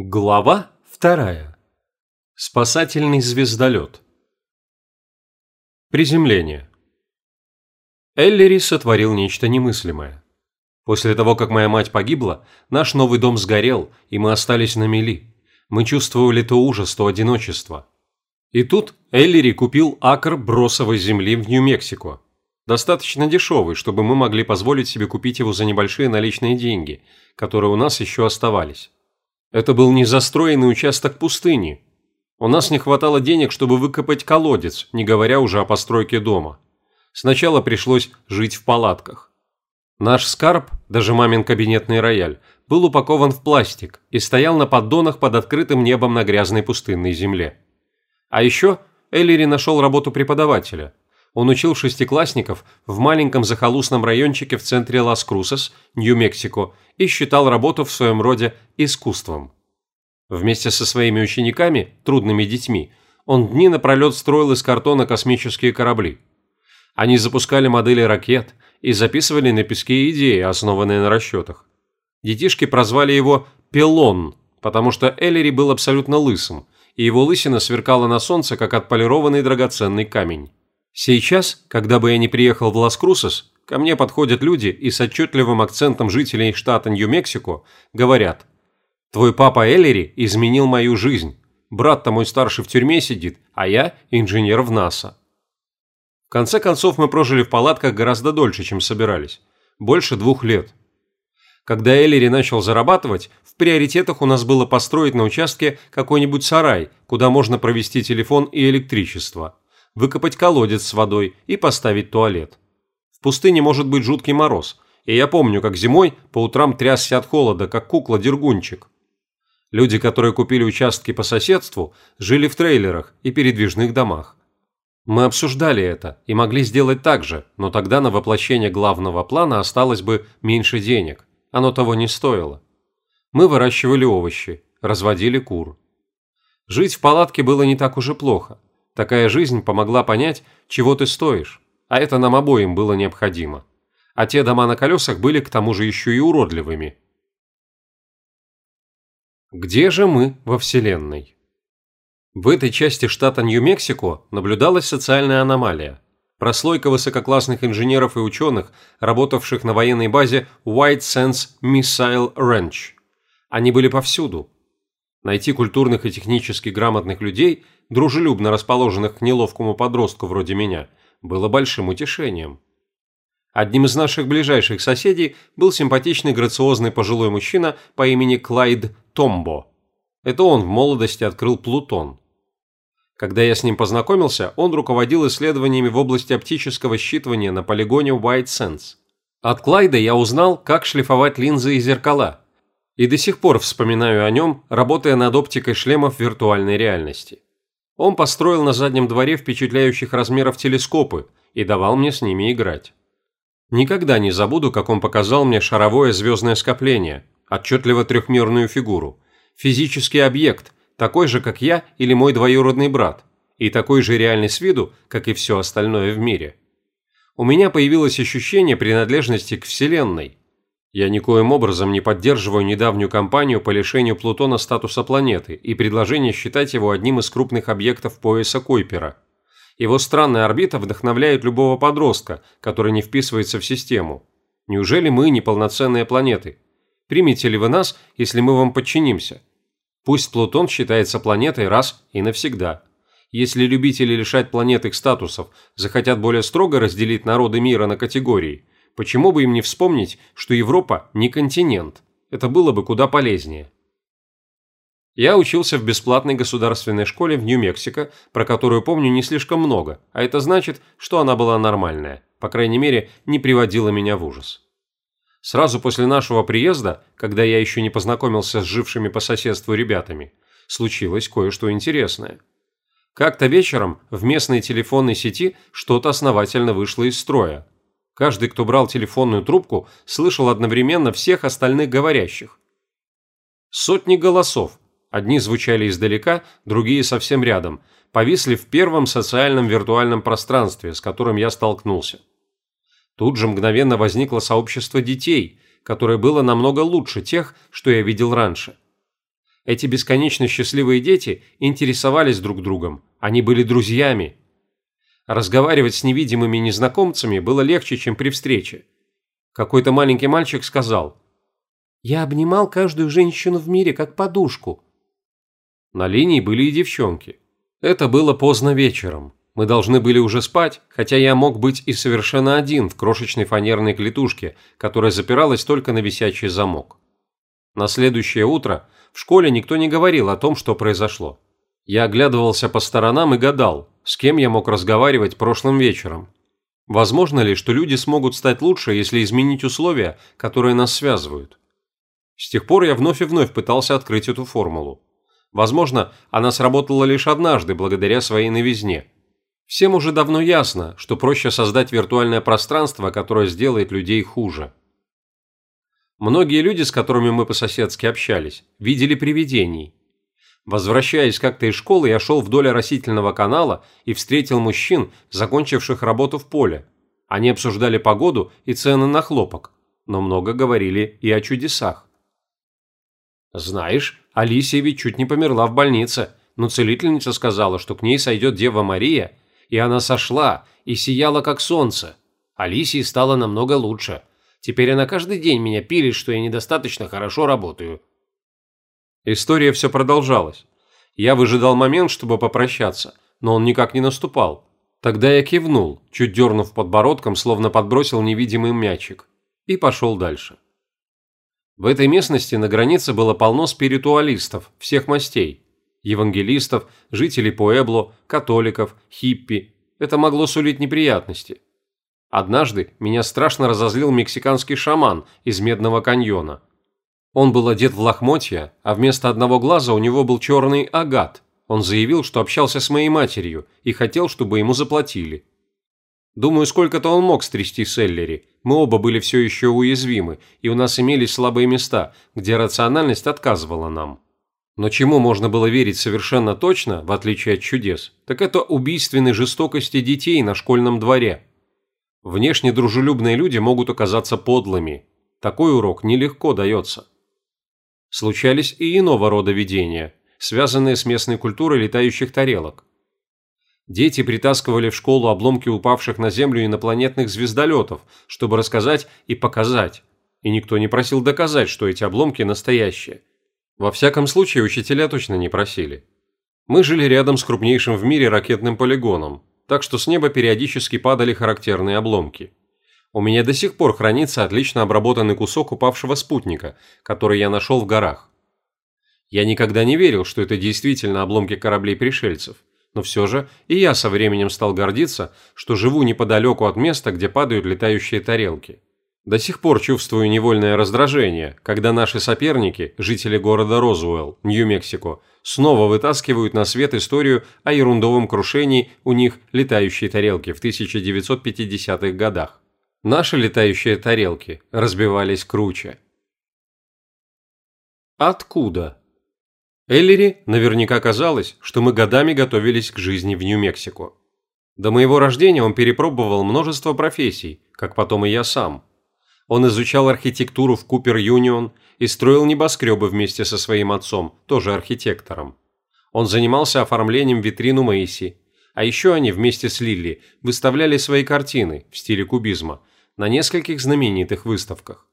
Глава вторая. Спасательный звездолет. Приземление. Эллери сотворил нечто немыслимое. После того, как моя мать погибла, наш новый дом сгорел, и мы остались на мели. Мы чувствовали то ужас, то одиночество. И тут Эллери купил акр бросовой земли в Нью-Мексико. Достаточно дешевый, чтобы мы могли позволить себе купить его за небольшие наличные деньги, которые у нас еще оставались. Это был незастроенный участок пустыни. У нас не хватало денег, чтобы выкопать колодец, не говоря уже о постройке дома. Сначала пришлось жить в палатках. Наш скарб, даже мамин кабинетный рояль, был упакован в пластик и стоял на поддонах под открытым небом на грязной пустынной земле. А еще Эллири нашел работу преподавателя. Он учил шестиклассников в маленьком захолустном райончике в центре Лас-Крусес, Нью-Мексико, и считал работу в своем роде искусством. Вместе со своими учениками, трудными детьми, он дни напролет строил из картона космические корабли. Они запускали модели ракет и записывали на песке идеи, основанные на расчетах. Детишки прозвали его «Пелон», потому что Эллери был абсолютно лысым, и его лысина сверкала на солнце, как отполированный драгоценный камень. Сейчас, когда бы я не приехал в Лас-Крусес, ко мне подходят люди и с отчетливым акцентом жителей штата Нью-Мексико говорят «Твой папа Эллери изменил мою жизнь. Брат-то мой старший в тюрьме сидит, а я инженер в НАСА». В конце концов, мы прожили в палатках гораздо дольше, чем собирались. Больше двух лет. Когда Эллери начал зарабатывать, в приоритетах у нас было построить на участке какой-нибудь сарай, куда можно провести телефон и электричество – выкопать колодец с водой и поставить туалет. В пустыне может быть жуткий мороз, и я помню, как зимой по утрам трясся от холода, как кукла-дергунчик. Люди, которые купили участки по соседству, жили в трейлерах и передвижных домах. Мы обсуждали это и могли сделать так же, но тогда на воплощение главного плана осталось бы меньше денег. Оно того не стоило. Мы выращивали овощи, разводили кур. Жить в палатке было не так уж и плохо. Такая жизнь помогла понять, чего ты стоишь, а это нам обоим было необходимо. А те дома на колесах были к тому же еще и уродливыми. Где же мы во Вселенной? В этой части штата Нью-Мексико наблюдалась социальная аномалия. Прослойка высококлассных инженеров и ученых, работавших на военной базе White Sands Missile Ranch. Они были повсюду. Найти культурных и технически грамотных людей – дружелюбно расположенных к неловкому подростку вроде меня, было большим утешением. Одним из наших ближайших соседей был симпатичный грациозный пожилой мужчина по имени Клайд Томбо. Это он в молодости открыл Плутон. Когда я с ним познакомился, он руководил исследованиями в области оптического считывания на полигоне White Sands. От Клайда я узнал, как шлифовать линзы и зеркала, и до сих пор вспоминаю о нем, работая над оптикой шлемов виртуальной реальности. Он построил на заднем дворе впечатляющих размеров телескопы и давал мне с ними играть. Никогда не забуду, как он показал мне шаровое звездное скопление, отчетливо трехмерную фигуру, физический объект, такой же, как я или мой двоюродный брат, и такой же реальный с виду, как и все остальное в мире. У меня появилось ощущение принадлежности к Вселенной, я никоим образом не поддерживаю недавнюю кампанию по лишению Плутона статуса планеты и предложение считать его одним из крупных объектов пояса Койпера. Его странная орбита вдохновляет любого подростка, который не вписывается в систему. Неужели мы неполноценные планеты? Примите ли вы нас, если мы вам подчинимся? Пусть Плутон считается планетой раз и навсегда. Если любители лишать планет их статусов захотят более строго разделить народы мира на категории – Почему бы им не вспомнить, что Европа не континент? Это было бы куда полезнее. Я учился в бесплатной государственной школе в Нью-Мексико, про которую помню не слишком много, а это значит, что она была нормальная, по крайней мере, не приводила меня в ужас. Сразу после нашего приезда, когда я еще не познакомился с жившими по соседству ребятами, случилось кое-что интересное. Как-то вечером в местной телефонной сети что-то основательно вышло из строя, Каждый, кто брал телефонную трубку, слышал одновременно всех остальных говорящих. Сотни голосов, одни звучали издалека, другие совсем рядом, повисли в первом социальном виртуальном пространстве, с которым я столкнулся. Тут же мгновенно возникло сообщество детей, которое было намного лучше тех, что я видел раньше. Эти бесконечно счастливые дети интересовались друг другом, они были друзьями. Разговаривать с невидимыми незнакомцами было легче, чем при встрече. Какой-то маленький мальчик сказал, «Я обнимал каждую женщину в мире как подушку». На линии были и девчонки. Это было поздно вечером. Мы должны были уже спать, хотя я мог быть и совершенно один в крошечной фанерной клетушке, которая запиралась только на висячий замок. На следующее утро в школе никто не говорил о том, что произошло. Я оглядывался по сторонам и гадал, с кем я мог разговаривать прошлым вечером. Возможно ли, что люди смогут стать лучше, если изменить условия, которые нас связывают? С тех пор я вновь и вновь пытался открыть эту формулу. Возможно, она сработала лишь однажды благодаря своей новизне. Всем уже давно ясно, что проще создать виртуальное пространство, которое сделает людей хуже. Многие люди, с которыми мы по-соседски общались, видели привидений. Возвращаясь как-то из школы, я шел вдоль растительного канала и встретил мужчин, закончивших работу в поле. Они обсуждали погоду и цены на хлопок, но много говорили и о чудесах. «Знаешь, Алисия ведь чуть не померла в больнице, но целительница сказала, что к ней сойдет Дева Мария, и она сошла и сияла как солнце. Алисии стало намного лучше. Теперь она каждый день меня пилит, что я недостаточно хорошо работаю». История все продолжалась. Я выжидал момент, чтобы попрощаться, но он никак не наступал. Тогда я кивнул, чуть дернув подбородком, словно подбросил невидимый мячик, и пошел дальше. В этой местности на границе было полно спиритуалистов всех мастей. Евангелистов, жителей Пуэбло, католиков, хиппи. Это могло сулить неприятности. Однажды меня страшно разозлил мексиканский шаман из Медного каньона. Он был одет в лохмотья, а вместо одного глаза у него был черный агат. Он заявил, что общался с моей матерью и хотел, чтобы ему заплатили. Думаю, сколько-то он мог стрясти Селлери. Мы оба были все еще уязвимы, и у нас имелись слабые места, где рациональность отказывала нам. Но чему можно было верить совершенно точно, в отличие от чудес, так это убийственной жестокости детей на школьном дворе. Внешне дружелюбные люди могут оказаться подлыми. Такой урок нелегко дается. Случались и иного рода видения, связанные с местной культурой летающих тарелок. Дети притаскивали в школу обломки упавших на Землю инопланетных звездолетов, чтобы рассказать и показать. И никто не просил доказать, что эти обломки настоящие. Во всяком случае, учителя точно не просили. Мы жили рядом с крупнейшим в мире ракетным полигоном, так что с неба периодически падали характерные обломки. У меня до сих пор хранится отлично обработанный кусок упавшего спутника, который я нашел в горах. Я никогда не верил, что это действительно обломки кораблей пришельцев, но все же и я со временем стал гордиться, что живу неподалеку от места, где падают летающие тарелки. До сих пор чувствую невольное раздражение, когда наши соперники, жители города Розуэлл, Нью-Мексико, снова вытаскивают на свет историю о ерундовом крушении у них летающей тарелки в 1950-х годах. Наши летающие тарелки разбивались круче. Откуда? Эллири наверняка казалось, что мы годами готовились к жизни в Нью-Мексико. До моего рождения он перепробовал множество профессий, как потом и я сам – он изучал архитектуру в Купер-Юнион и строил небоскребы вместе со своим отцом, тоже архитектором. Он занимался оформлением витрин у Мэйси, а еще они вместе с Лилли выставляли свои картины в стиле кубизма на нескольких знаменитых выставках.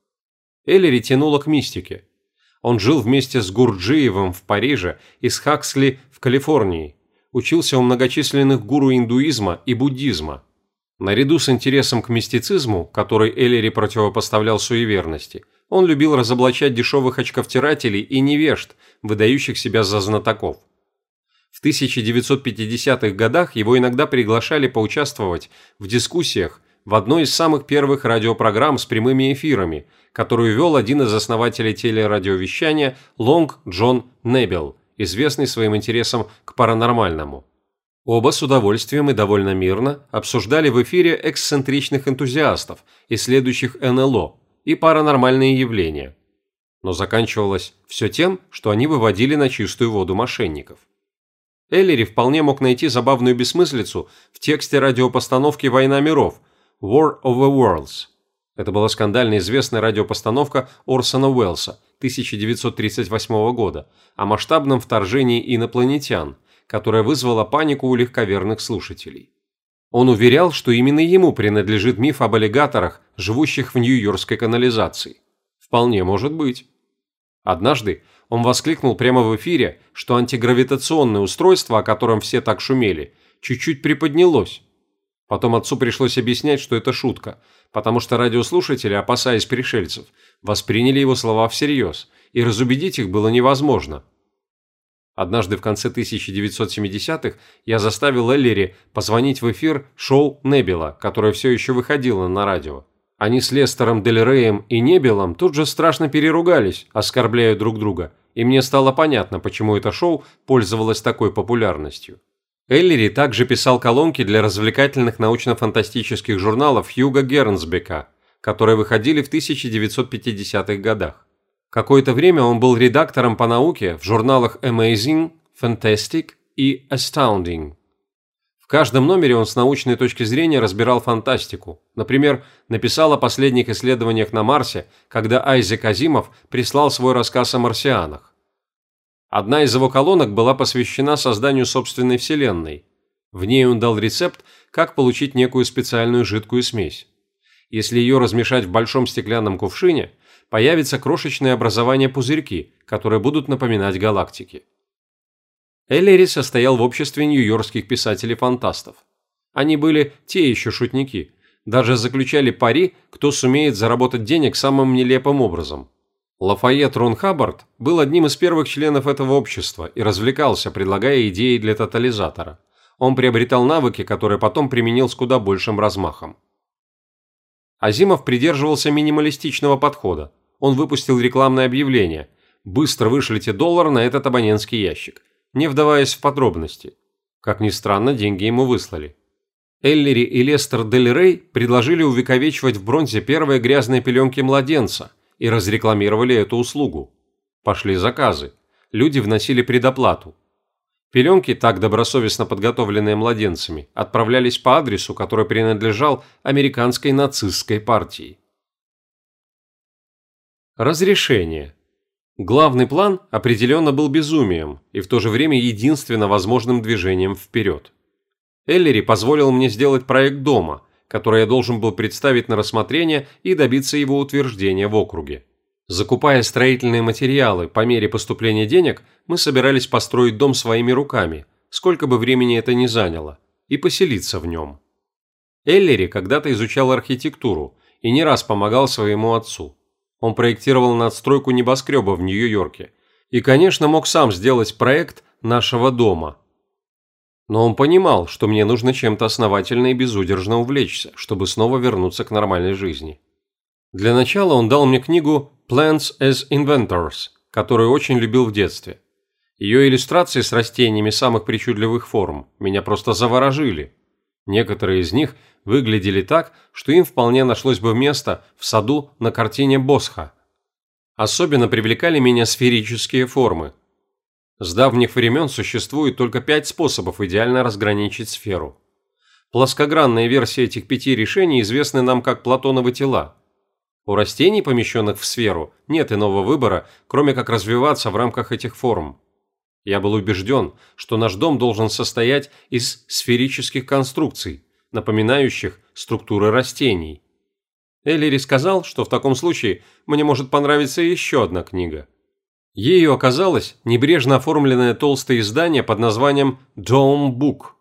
Эллири тянуло к мистике. Он жил вместе с Гурджиевым в Париже и с Хаксли в Калифорнии, учился у многочисленных гуру индуизма и буддизма, Наряду с интересом к мистицизму, который Эллери противопоставлял суеверности, он любил разоблачать дешевых очковтирателей и невежд, выдающих себя за знатоков. В 1950-х годах его иногда приглашали поучаствовать в дискуссиях в одной из самых первых радиопрограмм с прямыми эфирами, которую вел один из основателей телерадиовещания Лонг Джон Небел, известный своим интересом к паранормальному. Оба с удовольствием и довольно мирно обсуждали в эфире эксцентричных энтузиастов, исследующих НЛО и паранормальные явления. Но заканчивалось все тем, что они выводили на чистую воду мошенников. Эллири вполне мог найти забавную бессмыслицу в тексте радиопостановки «Война миров» War of the Worlds. Это была скандально известная радиопостановка Орсона Уэллса, 1938 года о масштабном вторжении инопланетян, которое вызвало панику у легковерных слушателей. Он уверял, что именно ему принадлежит миф об аллигаторах, живущих в Нью-Йоркской канализации. Вполне может быть. Однажды он воскликнул прямо в эфире, что антигравитационное устройство, о котором все так шумели, чуть-чуть приподнялось. Потом отцу пришлось объяснять, что это шутка, потому что радиослушатели, опасаясь пришельцев, восприняли его слова всерьез, и разубедить их было невозможно. Однажды в конце 1970-х я заставил Эллери позвонить в эфир шоу «Небела», которое все еще выходило на радио. Они с Лестером Дель и Небелом тут же страшно переругались, оскорбляя друг друга, и мне стало понятно, почему это шоу пользовалось такой популярностью. Эллери также писал колонки для развлекательных научно-фантастических журналов Хьюга Гернсбека, которые выходили в 1950-х годах. Какое-то время он был редактором по науке в журналах Amazing, Fantastic и Astounding. В каждом номере он с научной точки зрения разбирал фантастику. Например, написал о последних исследованиях на Марсе, когда Айзек Азимов прислал свой рассказ о марсианах. Одна из его колонок была посвящена созданию собственной вселенной. В ней он дал рецепт, как получить некую специальную жидкую смесь. Если ее размешать в большом стеклянном кувшине, появится крошечное образование пузырьки, которые будут напоминать галактики. Эллери состоял в обществе нью-йоркских писателей-фантастов. Они были те еще шутники, даже заключали пари, кто сумеет заработать денег самым нелепым образом. Лафайет Рон Хаббард был одним из первых членов этого общества и развлекался, предлагая идеи для тотализатора. Он приобретал навыки, которые потом применил с куда большим размахом. Азимов придерживался минималистичного подхода. Он выпустил рекламное объявление «Быстро вышлите доллар на этот абонентский ящик», не вдаваясь в подробности. Как ни странно, деньги ему выслали. Эллери и Лестер Дель Рей предложили увековечивать в бронзе первые грязные пеленки младенца и разрекламировали эту услугу. Пошли заказы. Люди вносили предоплату. Пеленки, так добросовестно подготовленные младенцами, отправлялись по адресу, который принадлежал американской нацистской партии. Разрешение. Главный план определенно был безумием и в то же время единственно возможным движением вперед. Эллери позволил мне сделать проект дома, который я должен был представить на рассмотрение и добиться его утверждения в округе. Закупая строительные материалы по мере поступления денег, мы собирались построить дом своими руками, сколько бы времени это ни заняло, и поселиться в нем. Эллери когда-то изучал архитектуру и не раз помогал своему отцу. Он проектировал надстройку небоскреба в Нью-Йорке и, конечно, мог сам сделать проект нашего дома. Но он понимал, что мне нужно чем-то основательно и безудержно увлечься, чтобы снова вернуться к нормальной жизни. Для начала он дал мне книгу «Plants as Inventors», которую очень любил в детстве. Ее иллюстрации с растениями самых причудливых форм меня просто заворожили. Некоторые из них выглядели так, что им вполне нашлось бы место в саду на картине Босха. Особенно привлекали меня сферические формы. С давних времен существует только пять способов идеально разграничить сферу. Плоскогранные версии этих пяти решений известны нам как Платоновы тела. У растений, помещенных в сферу, нет иного выбора, кроме как развиваться в рамках этих форм. Я был убежден, что наш дом должен состоять из сферических конструкций, напоминающих структуры растений. Эллири сказал, что в таком случае мне может понравиться еще одна книга. Ею оказалось небрежно оформленное толстое издание под названием Dome Book.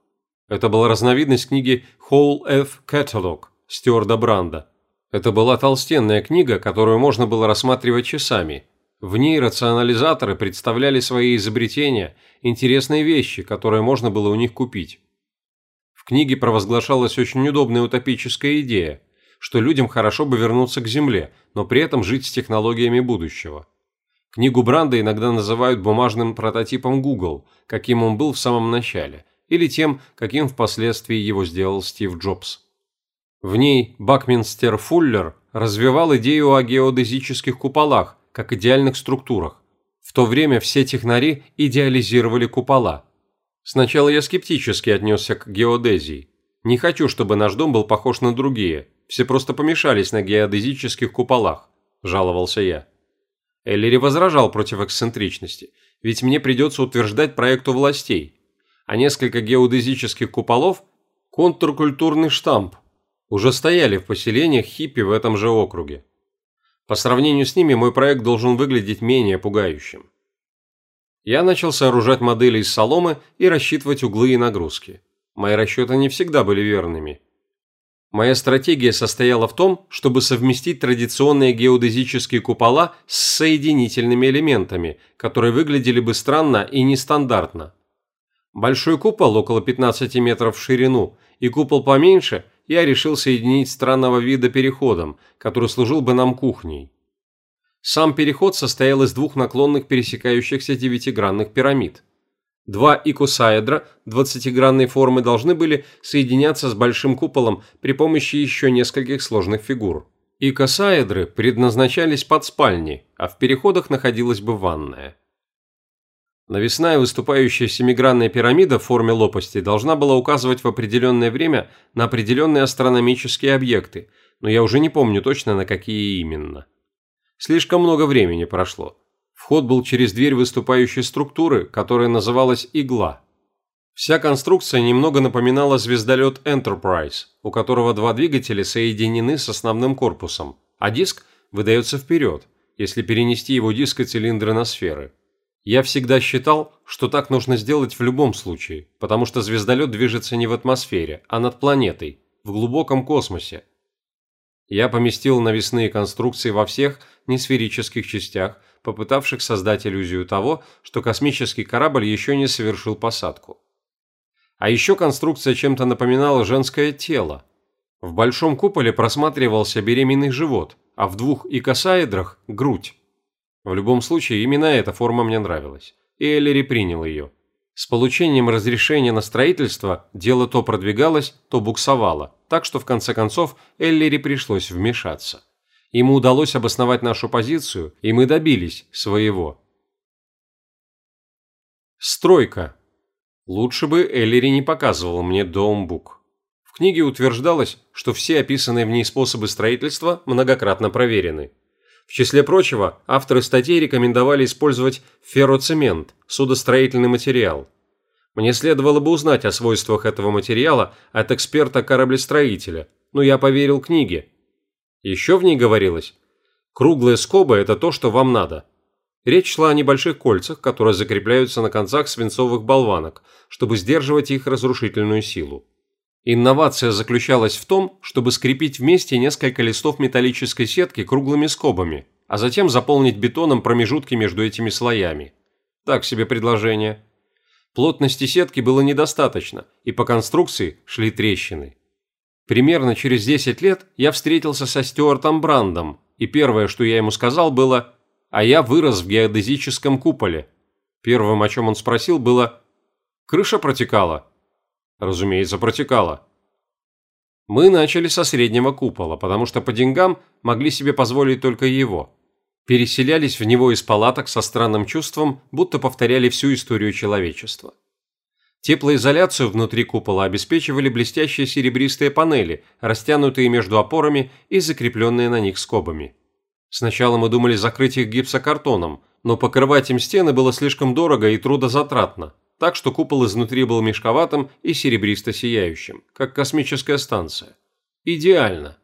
Это была разновидность книги Whole F Catalog Стюарда Бранда. Это была толстенная книга, которую можно было рассматривать часами. В ней рационализаторы представляли свои изобретения, интересные вещи, которые можно было у них купить. Книге провозглашалась очень удобная утопическая идея, что людям хорошо бы вернуться к Земле, но при этом жить с технологиями будущего. Книгу Бранда иногда называют бумажным прототипом Google, каким он был в самом начале, или тем, каким впоследствии его сделал Стив Джобс. В ней Бакминстер Фуллер развивал идею о геодезических куполах, как идеальных структурах. В то время все технари идеализировали купола – Сначала я скептически отнесся к геодезии. Не хочу, чтобы наш дом был похож на другие. Все просто помешались на геодезических куполах, жаловался я. Эллири возражал против эксцентричности, ведь мне придется утверждать проекту властей, а несколько геодезических куполов – контркультурный штамп – уже стояли в поселениях хиппи в этом же округе. По сравнению с ними мой проект должен выглядеть менее пугающим. Я начал сооружать модели из соломы и рассчитывать углы и нагрузки. Мои расчеты не всегда были верными. Моя стратегия состояла в том, чтобы совместить традиционные геодезические купола с соединительными элементами, которые выглядели бы странно и нестандартно. Большой купол около 15 метров в ширину и купол поменьше я решил соединить странного вида переходом, который служил бы нам кухней. Сам переход состоял из двух наклонных пересекающихся девятигранных пирамид – Два икосаэдра 20-гранной формы должны были соединяться с большим куполом при помощи еще нескольких сложных фигур. Икосаэдры предназначались под спальни, а в переходах находилась бы ванная. Навесная выступающая семигранная пирамида в форме лопасти должна была указывать в определенное время на определенные астрономические объекты, но я уже не помню точно на какие именно. Слишком много времени прошло. Вход был через дверь выступающей структуры, которая называлась «Игла». Вся конструкция немного напоминала звездолет Enterprise, у которого два двигателя соединены с основным корпусом, а диск выдается вперед, если перенести его диск и цилиндры на сферы. Я всегда считал, что так нужно сделать в любом случае, потому что звездолет движется не в атмосфере, а над планетой, в глубоком космосе. Я поместил навесные конструкции во всех несферических частях – попытавших создать иллюзию того, что космический корабль еще не совершил посадку. А еще конструкция чем-то напоминала женское тело. В большом куполе просматривался беременный живот, а в двух икосаэдрах – грудь. В любом случае, именно эта форма мне нравилась, и Эллири принял ее. С получением разрешения на строительство дело то продвигалось, то буксовало, так что в конце концов Эллири пришлось вмешаться. Ему удалось обосновать нашу позицию, и мы добились своего. Стройка. Лучше бы Эллири не показывал мне Доумбук. В книге утверждалось, что все описанные в ней способы строительства многократно проверены. В числе прочего, авторы статей рекомендовали использовать ферроцемент, судостроительный материал. Мне следовало бы узнать о свойствах этого материала от эксперта-кораблестроителя, но я поверил книге, еще в ней говорилось, круглые скобы – это то, что вам надо. Речь шла о небольших кольцах, которые закрепляются на концах свинцовых болванок, чтобы сдерживать их разрушительную силу. Инновация заключалась в том, чтобы скрепить вместе несколько листов металлической сетки круглыми скобами, а затем заполнить бетоном промежутки между этими слоями. Так себе предложение. Плотности сетки было недостаточно, и по конструкции шли трещины. Примерно через 10 лет я встретился со Стюартом Брандом, и первое, что я ему сказал, было «А я вырос в геодезическом куполе». Первым, о чем он спросил, было «Крыша протекала?» Разумеется, протекала. Мы начали со среднего купола, потому что по деньгам могли себе позволить только его. Переселялись в него из палаток со странным чувством, будто повторяли всю историю человечества. Теплоизоляцию внутри купола обеспечивали блестящие серебристые панели, растянутые между опорами и закрепленные на них скобами. Сначала мы думали закрыть их гипсокартоном, но покрывать им стены было слишком дорого и трудозатратно, так что купол изнутри был мешковатым и серебристо-сияющим, как космическая станция. Идеально.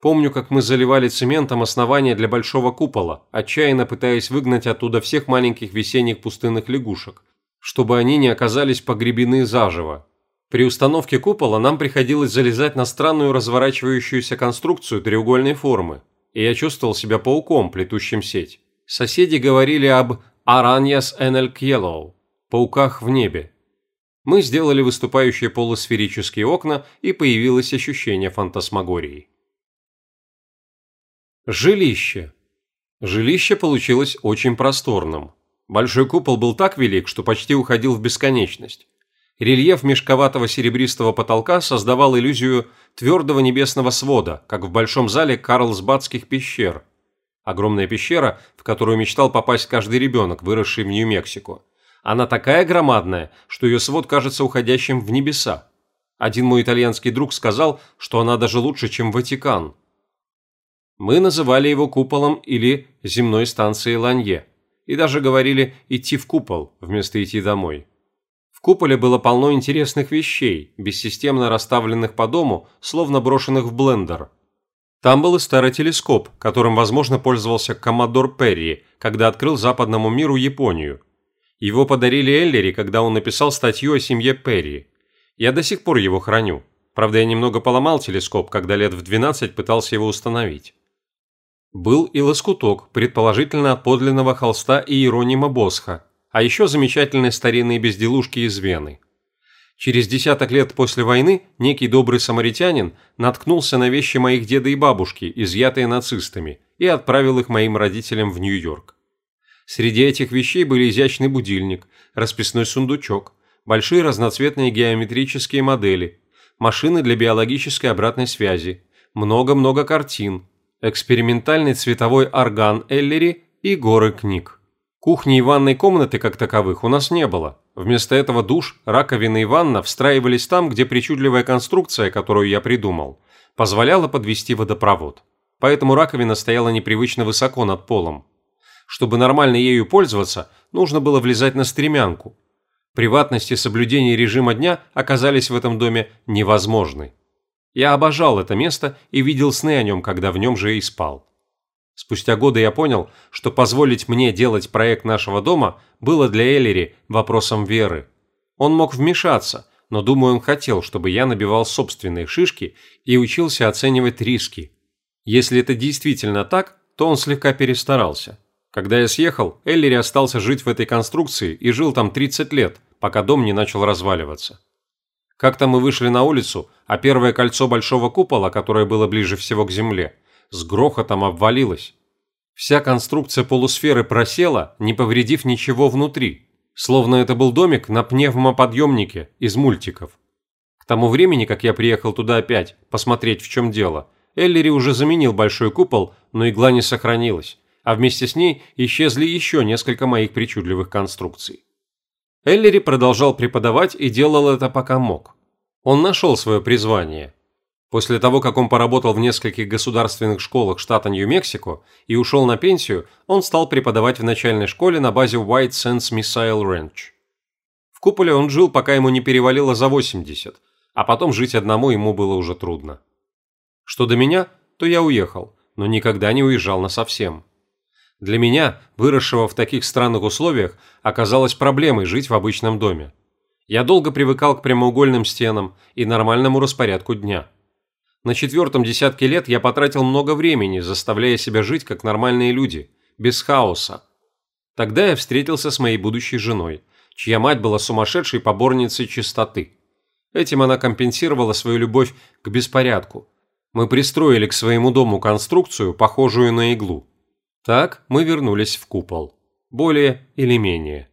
Помню, как мы заливали цементом основание для большого купола, отчаянно пытаясь выгнать оттуда всех маленьких весенних пустынных лягушек, чтобы они не оказались погребены заживо. При установке купола нам приходилось залезать на странную разворачивающуюся конструкцию треугольной формы, и я чувствовал себя пауком, плетущим сеть. Соседи говорили об «Араньяс энель кьелоу» – пауках в небе. Мы сделали выступающие полусферические окна, и появилось ощущение фантасмагории. Жилище. Жилище получилось очень просторным. Большой купол был так велик, что почти уходил в бесконечность. Рельеф мешковатого серебристого потолка создавал иллюзию твердого небесного свода, как в большом зале Карлсбадских пещер. Огромная пещера, в которую мечтал попасть каждый ребенок, выросший в Нью-Мексико. Она такая громадная, что ее свод кажется уходящим в небеса. Один мой итальянский друг сказал, что она даже лучше, чем Ватикан. Мы называли его куполом или земной станцией Ланье, и даже говорили «идти в купол» вместо «идти домой». В куполе было полно интересных вещей, бессистемно расставленных по дому, словно брошенных в блендер. Там был и старый телескоп, которым, возможно, пользовался коммодор Перри, когда открыл западному миру Японию. Его подарили Эллери, когда он написал статью о семье Перри. Я до сих пор его храню. Правда, я немного поломал телескоп, когда лет в 12 пытался его установить. Был и лоскуток, предположительно от подлинного холста Иеронима Босха, а еще замечательные старинные безделушки из Вены. Через десяток лет после войны некий добрый самаритянин наткнулся на вещи моих деда и бабушки, изъятые нацистами, и отправил их моим родителям в Нью-Йорк. Среди этих вещей были изящный будильник, расписной сундучок, большие разноцветные геометрические модели, машины для биологической обратной связи, много-много картин, экспериментальный цветовой орган Эллери и горы книг. Кухни и ванной комнаты как таковых у нас не было. Вместо этого душ, раковина и ванна встраивались там, где причудливая конструкция, которую я придумал, позволяла подвести водопровод. Поэтому раковина стояла непривычно высоко над полом. Чтобы нормально ею пользоваться, нужно было влезать на стремянку. Приватность и соблюдение режима дня оказались в этом доме невозможны. Я обожал это место и видел сны о нем, когда в нем же и спал. Спустя годы я понял, что позволить мне делать проект нашего дома было для Эллери вопросом веры. Он мог вмешаться, но думаю, он хотел, чтобы я набивал собственные шишки и учился оценивать риски. Если это действительно так, то он слегка перестарался. Когда я съехал, Эллери остался жить в этой конструкции и жил там 30 лет, пока дом не начал разваливаться. Как-то мы вышли на улицу, а первое кольцо большого купола, которое было ближе всего к земле, с грохотом обвалилось. Вся конструкция полусферы просела, не повредив ничего внутри, словно это был домик на пневмоподъемнике из мультиков. К тому времени, как я приехал туда опять, посмотреть в чем дело, Эллери уже заменил большой купол, но игла не сохранилась, а вместе с ней исчезли еще несколько моих причудливых конструкций. Эллери продолжал преподавать и делал это пока мог. Он нашел свое призвание. После того, как он поработал в нескольких государственных школах штата Нью-Мексико и ушел на пенсию, он стал преподавать в начальной школе на базе White Sands Missile Ranch. В куполе он жил, пока ему не перевалило за 80, а потом жить одному ему было уже трудно. Что до меня, то я уехал, но никогда не уезжал насовсем. Для меня, выросшего в таких странных условиях, оказалось проблемой жить в обычном доме. Я долго привыкал к прямоугольным стенам и нормальному распорядку дня. На четвертом десятке лет я потратил много времени, заставляя себя жить как нормальные люди, без хаоса. Тогда я встретился с моей будущей женой, чья мать была сумасшедшей поборницей чистоты. Этим она компенсировала свою любовь к беспорядку. Мы пристроили к своему дому конструкцию, похожую на иглу. Так мы вернулись в купол. Более или менее.